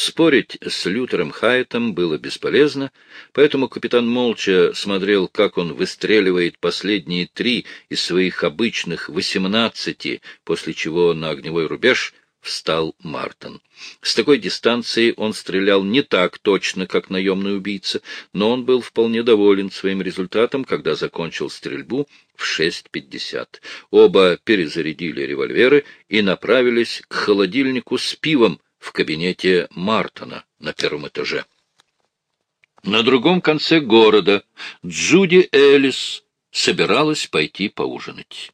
Спорить с Лютером Хайтом было бесполезно, поэтому капитан молча смотрел, как он выстреливает последние три из своих обычных восемнадцати, после чего на огневой рубеж встал Мартин. С такой дистанции он стрелял не так точно, как наемный убийца, но он был вполне доволен своим результатом, когда закончил стрельбу в 6.50. Оба перезарядили револьверы и направились к холодильнику с пивом, в кабинете Мартона на первом этаже. На другом конце города Джуди Эллис собиралась пойти поужинать.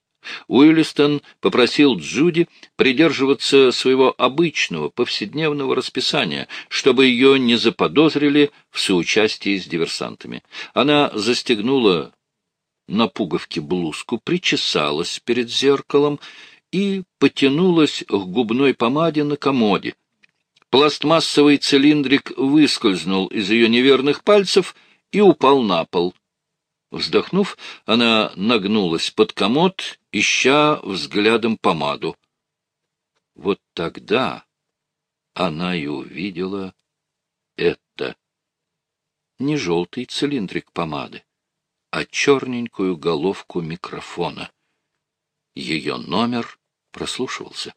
Уиллистон попросил Джуди придерживаться своего обычного повседневного расписания, чтобы ее не заподозрили в соучастии с диверсантами. Она застегнула на пуговке блузку, причесалась перед зеркалом и потянулась к губной помаде на комоде. Пластмассовый цилиндрик выскользнул из ее неверных пальцев и упал на пол. Вздохнув, она нагнулась под комод, ища взглядом помаду. Вот тогда она и увидела это. Не желтый цилиндрик помады, а черненькую головку микрофона. Ее номер прослушивался.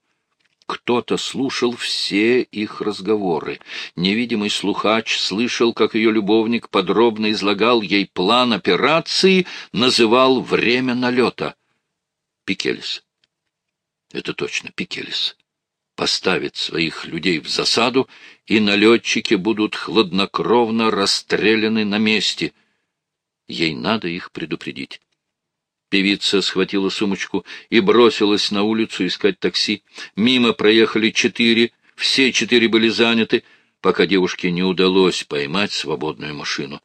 Кто-то слушал все их разговоры. Невидимый слухач слышал, как ее любовник подробно излагал ей план операции, называл время налета. Пикелис. Это точно Пикелис. Поставит своих людей в засаду, и налетчики будут хладнокровно расстреляны на месте. Ей надо их предупредить. Певица схватила сумочку и бросилась на улицу искать такси. Мимо проехали четыре, все четыре были заняты, пока девушке не удалось поймать свободную машину.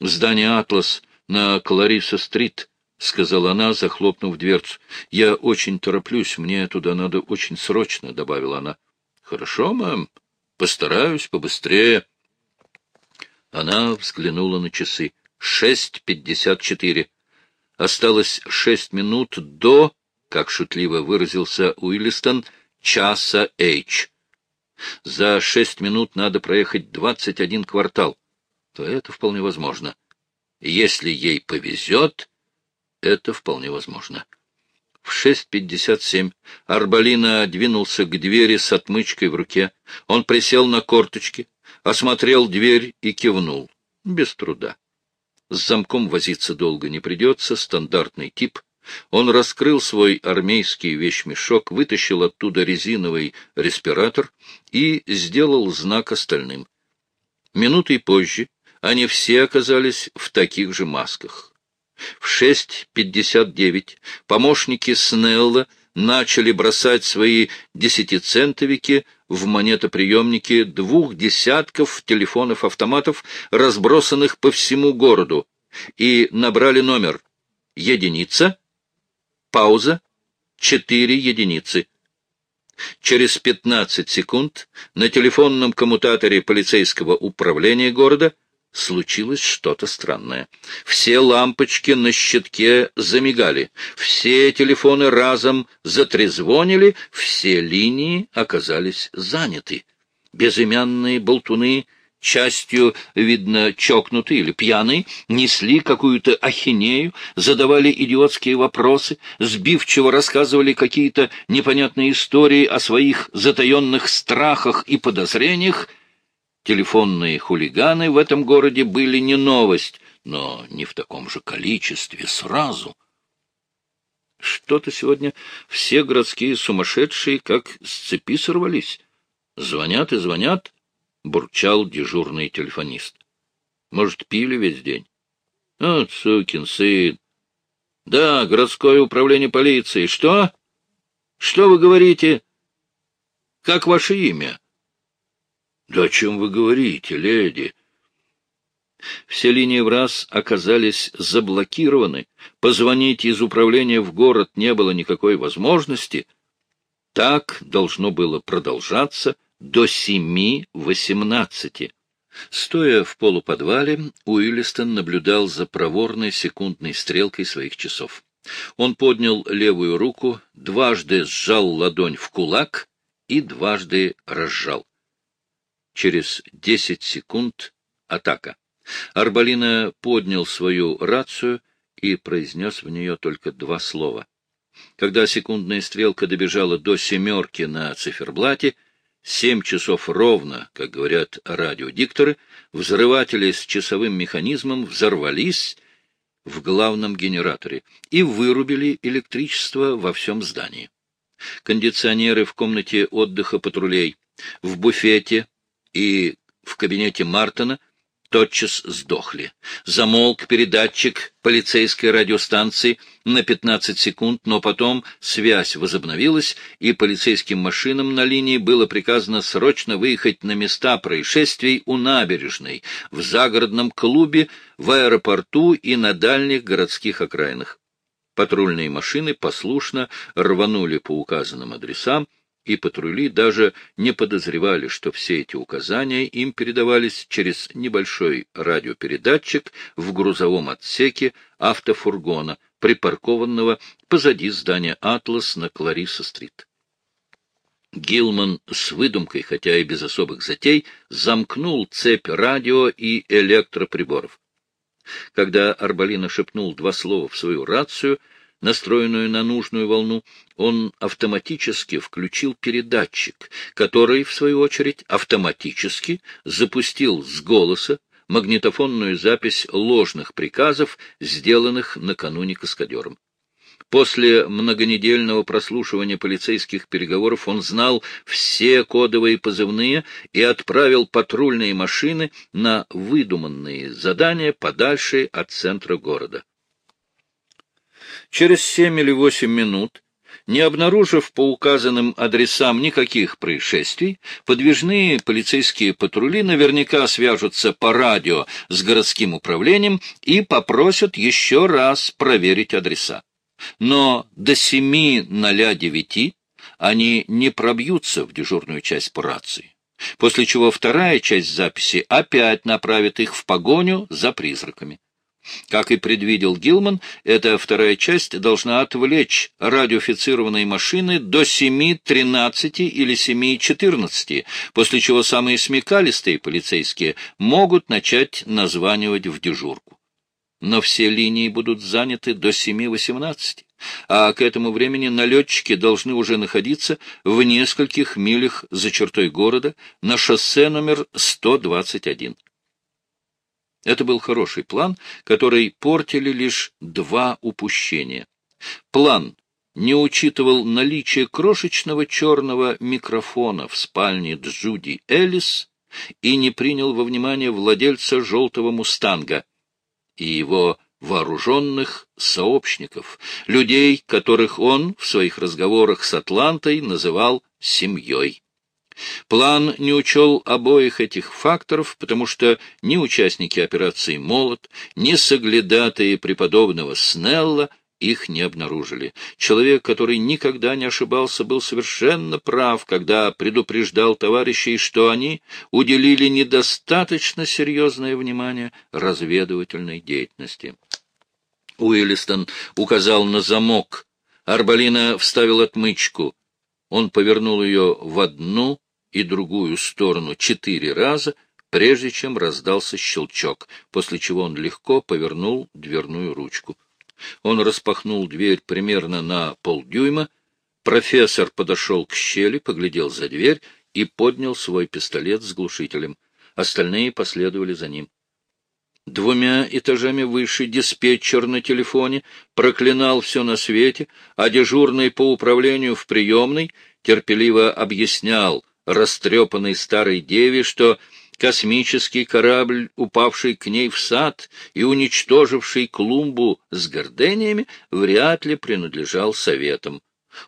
«Здание «Атлас» на Клариса-стрит», — сказала она, захлопнув дверцу. «Я очень тороплюсь, мне туда надо очень срочно», — добавила она. «Хорошо, мэм, постараюсь побыстрее». Она взглянула на часы. «Шесть пятьдесят четыре». Осталось шесть минут до, как шутливо выразился Уиллистон, часа H. За шесть минут надо проехать двадцать один квартал. То это вполне возможно. Если ей повезет, это вполне возможно. В шесть пятьдесят семь Арбалина двинулся к двери с отмычкой в руке. Он присел на корточки, осмотрел дверь и кивнул. Без труда. С замком возиться долго не придется, стандартный тип. Он раскрыл свой армейский вещмешок, вытащил оттуда резиновый респиратор и сделал знак остальным. Минутой позже они все оказались в таких же масках. В 6.59 помощники Снелла начали бросать свои десятицентовики в монетоприемники двух десятков телефонов-автоматов, разбросанных по всему городу, и набрали номер «Единица», пауза, «Четыре единицы». Через 15 секунд на телефонном коммутаторе полицейского управления города – случилось что-то странное. Все лампочки на щитке замигали, все телефоны разом затрезвонили, все линии оказались заняты. Безымянные болтуны, частью, видно, чокнутые или пьяные, несли какую-то ахинею, задавали идиотские вопросы, сбивчиво рассказывали какие-то непонятные истории о своих затаенных страхах и подозрениях, Телефонные хулиганы в этом городе были не новость, но не в таком же количестве сразу. Что-то сегодня все городские сумасшедшие как с цепи сорвались. Звонят и звонят, — бурчал дежурный телефонист. Может, пили весь день? Вот сукин сын. Да, городское управление полиции. Что? Что вы говорите? Как ваше имя? — Да о чем вы говорите, леди? Все линии в раз оказались заблокированы. Позвонить из управления в город не было никакой возможности. Так должно было продолжаться до семи восемнадцати. Стоя в полуподвале, Уиллистон наблюдал за проворной секундной стрелкой своих часов. Он поднял левую руку, дважды сжал ладонь в кулак и дважды разжал. Через десять секунд атака. Арбалина поднял свою рацию и произнес в нее только два слова. Когда секундная стрелка добежала до семерки на циферблате, семь часов ровно, как говорят радиодикторы, взрыватели с часовым механизмом взорвались в главном генераторе и вырубили электричество во всем здании. Кондиционеры в комнате отдыха патрулей, в буфете и в кабинете Мартона тотчас сдохли. Замолк передатчик полицейской радиостанции на 15 секунд, но потом связь возобновилась, и полицейским машинам на линии было приказано срочно выехать на места происшествий у набережной, в загородном клубе, в аэропорту и на дальних городских окраинах. Патрульные машины послушно рванули по указанным адресам, и патрули даже не подозревали, что все эти указания им передавались через небольшой радиопередатчик в грузовом отсеке автофургона, припаркованного позади здания «Атлас» на Клариса-стрит. Гилман с выдумкой, хотя и без особых затей, замкнул цепь радио и электроприборов. Когда Арбалина шепнул два слова в свою рацию — настроенную на нужную волну, он автоматически включил передатчик, который, в свою очередь, автоматически запустил с голоса магнитофонную запись ложных приказов, сделанных накануне каскадером. После многонедельного прослушивания полицейских переговоров он знал все кодовые позывные и отправил патрульные машины на выдуманные задания подальше от центра города. Через семь или восемь минут, не обнаружив по указанным адресам никаких происшествий, подвижные полицейские патрули наверняка свяжутся по радио с городским управлением и попросят еще раз проверить адреса. Но до семи ноля девяти они не пробьются в дежурную часть по рации, после чего вторая часть записи опять направит их в погоню за призраками. Как и предвидел Гилман, эта вторая часть должна отвлечь радиофицированные машины до 7.13 или 7.14, после чего самые смекалистые полицейские могут начать названивать в дежурку. Но все линии будут заняты до 7.18, а к этому времени налетчики должны уже находиться в нескольких милях за чертой города на шоссе номер 121. Это был хороший план, который портили лишь два упущения. План не учитывал наличие крошечного черного микрофона в спальне Джуди Эллис и не принял во внимание владельца желтого «Мустанга» и его вооруженных сообщников, людей, которых он в своих разговорах с Атлантой называл «семьей». План не учел обоих этих факторов, потому что ни участники операции «Молот», ни соглядатые преподобного Снелла их не обнаружили. Человек, который никогда не ошибался, был совершенно прав, когда предупреждал товарищей, что они уделили недостаточно серьезное внимание разведывательной деятельности. Уиллистон указал на замок. Арбалина вставил отмычку. Он повернул ее в одну и другую сторону четыре раза, прежде чем раздался щелчок, после чего он легко повернул дверную ручку. Он распахнул дверь примерно на полдюйма. Профессор подошел к щели, поглядел за дверь и поднял свой пистолет с глушителем. Остальные последовали за ним. Двумя этажами выше диспетчер на телефоне проклинал все на свете, а дежурный по управлению в приемной терпеливо объяснял — растрепанной старой деве, что космический корабль, упавший к ней в сад и уничтоживший клумбу с гордениями, вряд ли принадлежал советам.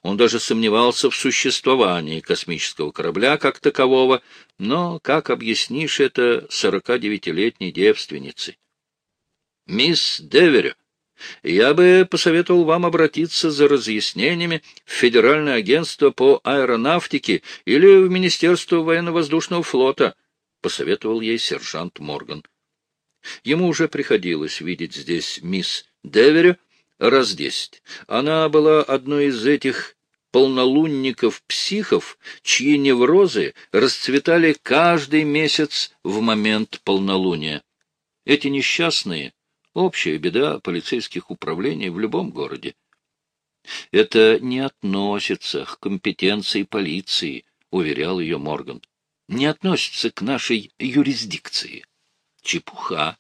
Он даже сомневался в существовании космического корабля как такового, но как объяснишь это сорока девятилетней девственнице? «Мисс Деверю», я бы посоветовал вам обратиться за разъяснениями в Федеральное агентство по аэронавтике или в Министерство военно-воздушного флота, — посоветовал ей сержант Морган. Ему уже приходилось видеть здесь мисс Деверю раз десять. Она была одной из этих полнолунников-психов, чьи неврозы расцветали каждый месяц в момент полнолуния. Эти несчастные — общая беда полицейских управлений в любом городе. Это не относится к компетенции полиции, — уверял ее Морган. Не относится к нашей юрисдикции. Чепуха.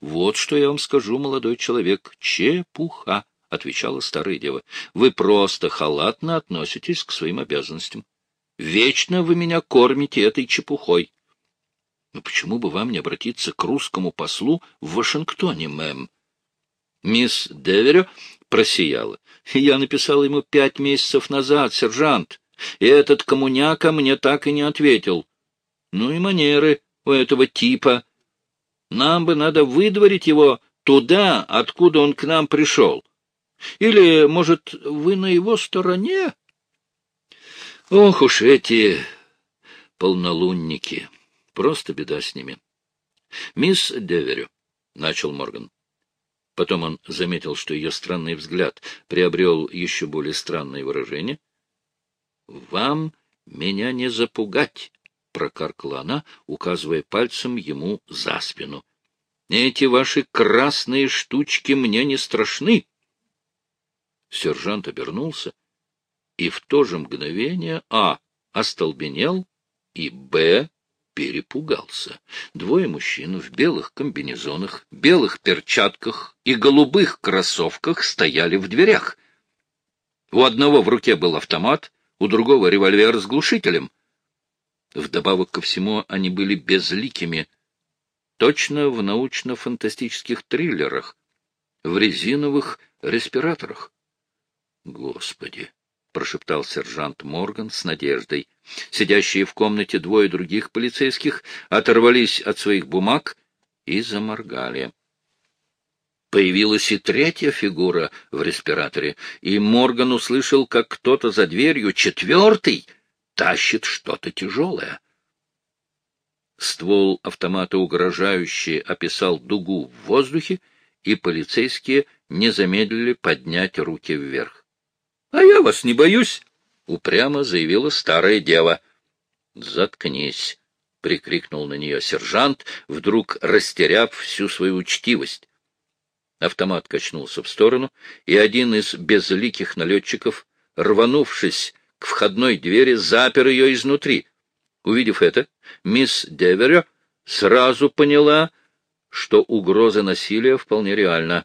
Вот что я вам скажу, молодой человек. Чепуха. — отвечала старая дева. — Вы просто халатно относитесь к своим обязанностям. Вечно вы меня кормите этой чепухой. — Но почему бы вам не обратиться к русскому послу в Вашингтоне, мэм? Мисс Деверю просияла. — Я написал ему пять месяцев назад, сержант, и этот коммуняка мне так и не ответил. Ну и манеры у этого типа. Нам бы надо выдворить его туда, откуда он к нам пришел. Или, может, вы на его стороне? Ох уж эти полнолунники! Просто беда с ними. Мисс Деверю, — начал Морган. Потом он заметил, что ее странный взгляд приобрел еще более странное выражение. — Вам меня не запугать, — прокаркала она, указывая пальцем ему за спину. — Эти ваши красные штучки мне не страшны. Сержант обернулся, и в то же мгновение А. остолбенел, и Б. перепугался. Двое мужчин в белых комбинезонах, белых перчатках и голубых кроссовках стояли в дверях. У одного в руке был автомат, у другого револьвер с глушителем. Вдобавок ко всему они были безликими, точно в научно-фантастических триллерах, в резиновых респираторах. Господи! — прошептал сержант Морган с надеждой. Сидящие в комнате двое других полицейских оторвались от своих бумаг и заморгали. Появилась и третья фигура в респираторе, и Морган услышал, как кто-то за дверью, четвертый, тащит что-то тяжелое. Ствол автомата угрожающе описал дугу в воздухе, и полицейские не замедлили поднять руки вверх. — А я вас не боюсь, — упрямо заявила старая дева. — Заткнись, — прикрикнул на нее сержант, вдруг растеряв всю свою учтивость. Автомат качнулся в сторону, и один из безликих налетчиков, рванувшись к входной двери, запер ее изнутри. Увидев это, мисс Деверё сразу поняла, что угроза насилия вполне реальна.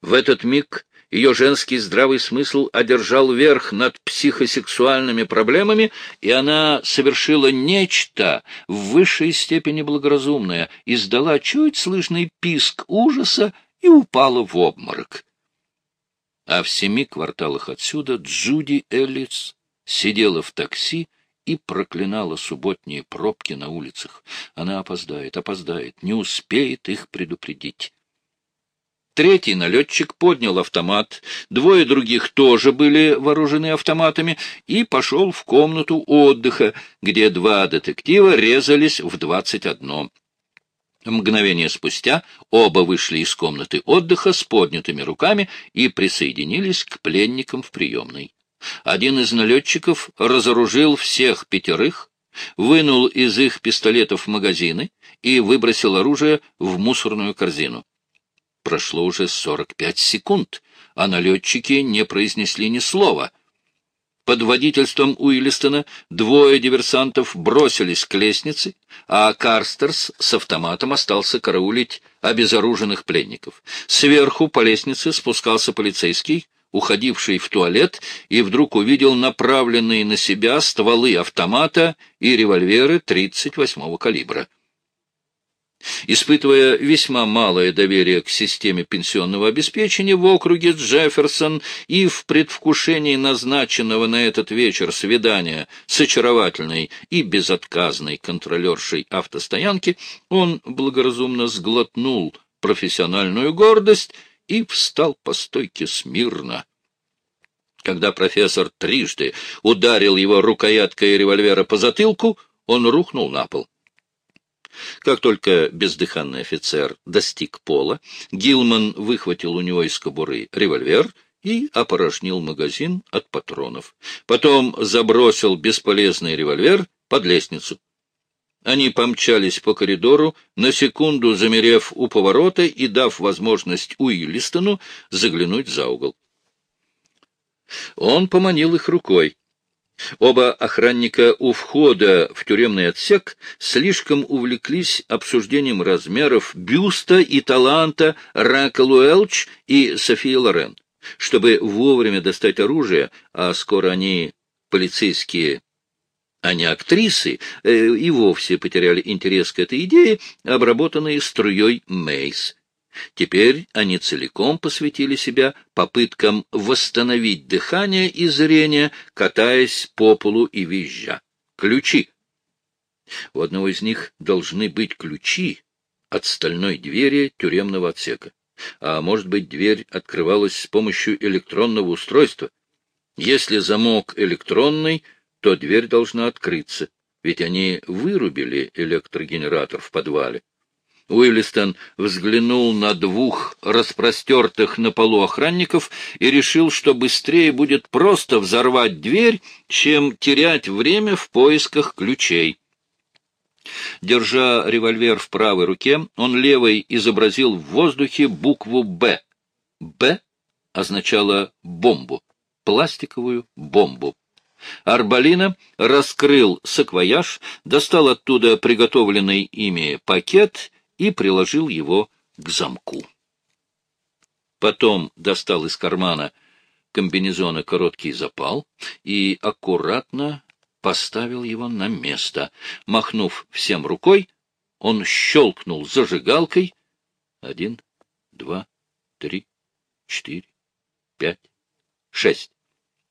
В этот миг ее женский здравый смысл одержал верх над психосексуальными проблемами, и она совершила нечто в высшей степени благоразумное, издала чуть слышный писк ужаса и упала в обморок. А в семи кварталах отсюда Джуди Эллис сидела в такси и проклинала субботние пробки на улицах. Она опоздает, опоздает, не успеет их предупредить. Третий налетчик поднял автомат, двое других тоже были вооружены автоматами, и пошел в комнату отдыха, где два детектива резались в двадцать одно. Мгновение спустя оба вышли из комнаты отдыха с поднятыми руками и присоединились к пленникам в приемной. Один из налетчиков разоружил всех пятерых, вынул из их пистолетов магазины и выбросил оружие в мусорную корзину. Прошло уже сорок пять секунд, а налетчики не произнесли ни слова. Под водительством Уиллистона двое диверсантов бросились к лестнице, а Карстерс с автоматом остался караулить обезоруженных пленников. Сверху по лестнице спускался полицейский, уходивший в туалет, и вдруг увидел направленные на себя стволы автомата и револьверы 38-го калибра. Испытывая весьма малое доверие к системе пенсионного обеспечения в округе Джефферсон и в предвкушении назначенного на этот вечер свидания с очаровательной и безотказной контролершей автостоянки, он благоразумно сглотнул профессиональную гордость и встал по стойке смирно. Когда профессор трижды ударил его рукояткой револьвера по затылку, он рухнул на пол. Как только бездыханный офицер достиг пола, Гилман выхватил у него из кобуры револьвер и опорожнил магазин от патронов. Потом забросил бесполезный револьвер под лестницу. Они помчались по коридору, на секунду замерев у поворота и дав возможность Уиллистону заглянуть за угол. Он поманил их рукой. Оба охранника у входа в тюремный отсек слишком увлеклись обсуждением размеров бюста и таланта Рака Луэлч и Софии Лорен, чтобы вовремя достать оружие, а скоро они, полицейские а не актрисы, э, и вовсе потеряли интерес к этой идее, обработанной струей Мейс. Теперь они целиком посвятили себя попыткам восстановить дыхание и зрение, катаясь по полу и визжа. Ключи. У одного из них должны быть ключи от стальной двери тюремного отсека. А может быть, дверь открывалась с помощью электронного устройства. Если замок электронный, то дверь должна открыться, ведь они вырубили электрогенератор в подвале. Уиллистон взглянул на двух распростертых на полу охранников и решил, что быстрее будет просто взорвать дверь, чем терять время в поисках ключей. Держа револьвер в правой руке, он левой изобразил в воздухе букву «Б». «Б» означало бомбу, пластиковую бомбу. Арбалина раскрыл саквояж, достал оттуда приготовленный ими пакет и приложил его к замку. Потом достал из кармана комбинезона короткий запал и аккуратно поставил его на место. Махнув всем рукой, он щелкнул зажигалкой. Один, два, три, четыре, пять, шесть.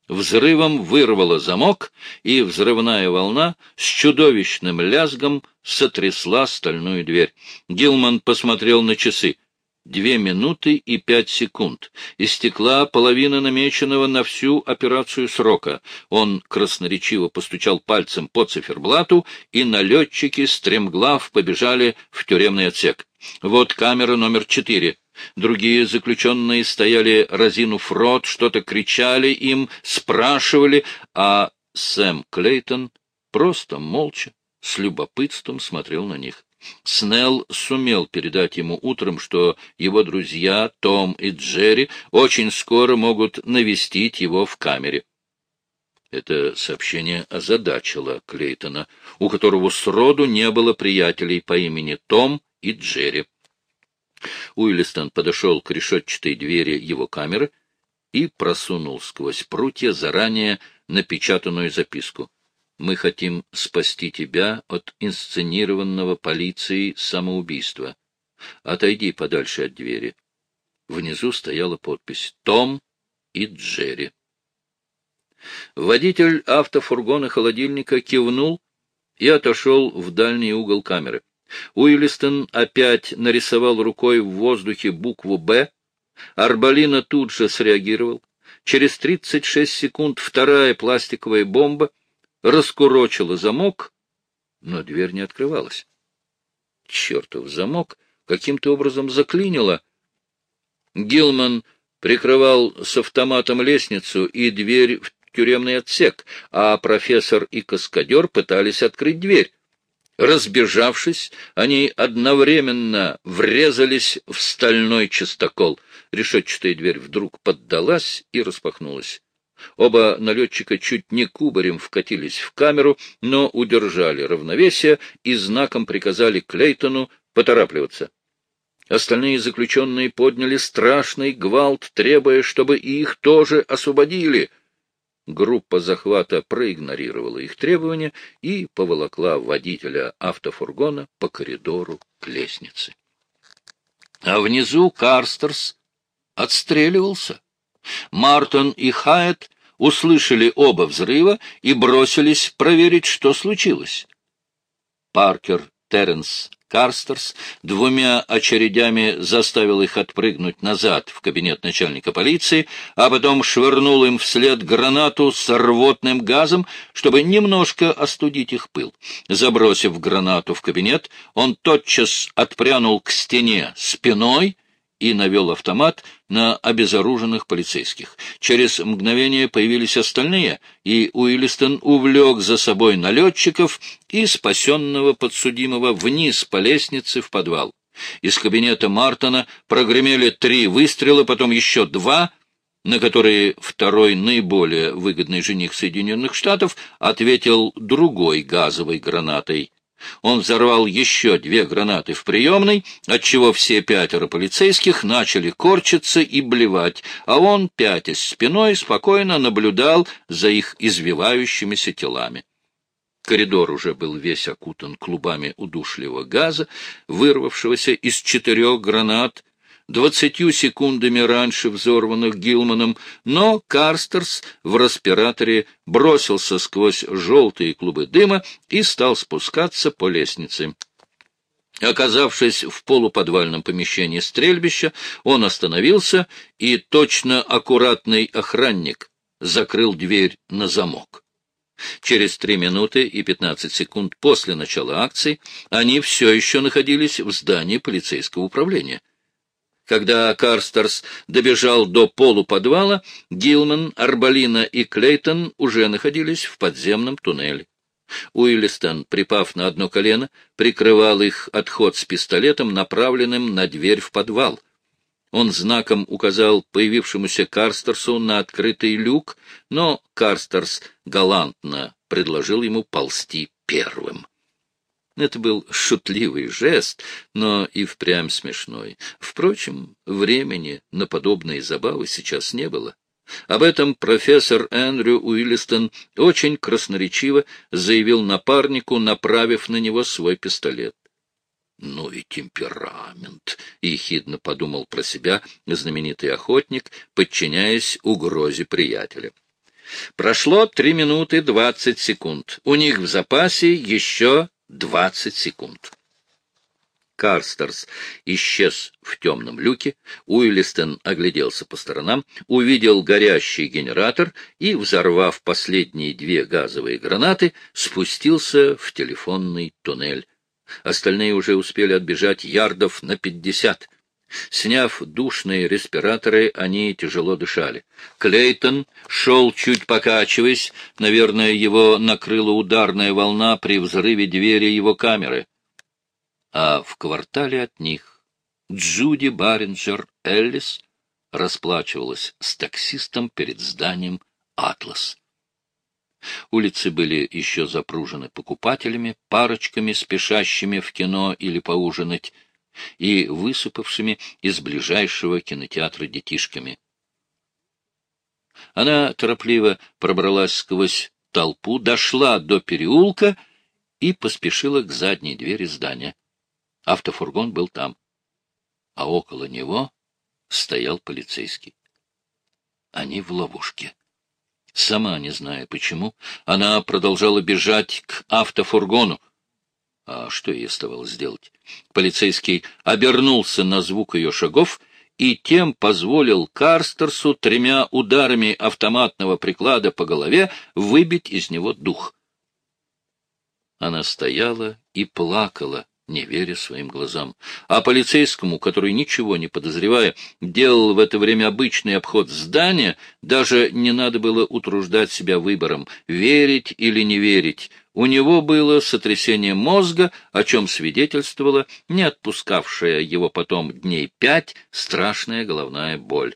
Взрывом вырвало замок, и взрывная волна с чудовищным лязгом сотрясла стальную дверь. Гилман посмотрел на часы. Две минуты и пять секунд. Истекла половина намеченного на всю операцию срока. Он красноречиво постучал пальцем по циферблату, и налетчики стремглав побежали в тюремный отсек. Вот камера номер четыре. Другие заключенные стояли разинув рот, что-то кричали им, спрашивали, а Сэм Клейтон просто молча, с любопытством смотрел на них. Снелл сумел передать ему утром, что его друзья Том и Джерри очень скоро могут навестить его в камере. Это сообщение озадачило Клейтона, у которого сроду не было приятелей по имени Том и Джерри. Уиллистон подошел к решетчатой двери его камеры и просунул сквозь прутья заранее напечатанную записку. «Мы хотим спасти тебя от инсценированного полицией самоубийства. Отойди подальше от двери». Внизу стояла подпись «Том и Джерри». Водитель автофургона-холодильника кивнул и отошел в дальний угол камеры. Уиллистон опять нарисовал рукой в воздухе букву «Б». Арбалина тут же среагировал. Через 36 секунд вторая пластиковая бомба раскурочила замок, но дверь не открывалась. Чертов замок каким-то образом заклинило. Гилман прикрывал с автоматом лестницу и дверь в тюремный отсек, а профессор и каскадер пытались открыть дверь. Разбежавшись, они одновременно врезались в стальной частокол. Решетчатая дверь вдруг поддалась и распахнулась. Оба налетчика чуть не кубарем вкатились в камеру, но удержали равновесие и знаком приказали Клейтону поторапливаться. Остальные заключенные подняли страшный гвалт, требуя, чтобы их тоже освободили — Группа захвата проигнорировала их требования и поволокла водителя автофургона по коридору к лестнице. А внизу Карстерс отстреливался. Мартон и Хайет услышали оба взрыва и бросились проверить, что случилось. Паркер Терренс Карстерс двумя очередями заставил их отпрыгнуть назад в кабинет начальника полиции, а потом швырнул им вслед гранату с рвотным газом, чтобы немножко остудить их пыл. Забросив гранату в кабинет, он тотчас отпрянул к стене спиной и навел автомат на обезоруженных полицейских. Через мгновение появились остальные, и Уиллистон увлек за собой налетчиков и спасенного подсудимого вниз по лестнице в подвал. Из кабинета Мартона прогремели три выстрела, потом еще два, на которые второй наиболее выгодный жених Соединенных Штатов ответил другой газовой гранатой. Он взорвал еще две гранаты в приемной, отчего все пятеро полицейских начали корчиться и блевать, а он, пятясь спиной, спокойно наблюдал за их извивающимися телами. Коридор уже был весь окутан клубами удушливого газа, вырвавшегося из четырех гранат, двадцатью секундами раньше взорванных Гилманом, но Карстерс в респираторе бросился сквозь желтые клубы дыма и стал спускаться по лестнице. Оказавшись в полуподвальном помещении стрельбища, он остановился, и точно аккуратный охранник закрыл дверь на замок. Через три минуты и пятнадцать секунд после начала акции они все еще находились в здании полицейского управления. Когда Карстерс добежал до полуподвала, Гилман, Арбалина и Клейтон уже находились в подземном туннеле. Уиллистон, припав на одно колено, прикрывал их отход с пистолетом, направленным на дверь в подвал. Он знаком указал появившемуся Карстерсу на открытый люк, но Карстерс галантно предложил ему ползти первым. Это был шутливый жест, но и впрямь смешной. Впрочем, времени на подобные забавы сейчас не было. Об этом профессор Эндрю Уиллистон очень красноречиво заявил напарнику, направив на него свой пистолет. «Ну и темперамент!» — ехидно подумал про себя знаменитый охотник, подчиняясь угрозе приятеля. Прошло три минуты двадцать секунд. У них в запасе еще Двадцать секунд. Карстерс исчез в темном люке, Уиллистон огляделся по сторонам, увидел горящий генератор и, взорвав последние две газовые гранаты, спустился в телефонный туннель. Остальные уже успели отбежать ярдов на пятьдесят. Сняв душные респираторы, они тяжело дышали. Клейтон шел, чуть покачиваясь, наверное, его накрыла ударная волна при взрыве двери его камеры. А в квартале от них Джуди Баринджер Эллис расплачивалась с таксистом перед зданием «Атлас». Улицы были еще запружены покупателями, парочками, спешащими в кино или поужинать, и высыпавшими из ближайшего кинотеатра детишками. Она торопливо пробралась сквозь толпу, дошла до переулка и поспешила к задней двери здания. Автофургон был там, а около него стоял полицейский. Они в ловушке. Сама не зная почему, она продолжала бежать к автофургону. А что ей оставалось сделать? Полицейский обернулся на звук ее шагов и тем позволил Карстерсу тремя ударами автоматного приклада по голове выбить из него дух. Она стояла и плакала, не веря своим глазам. А полицейскому, который, ничего не подозревая, делал в это время обычный обход здания, даже не надо было утруждать себя выбором, верить или не верить. У него было сотрясение мозга, о чем свидетельствовала не отпускавшая его потом дней пять страшная головная боль.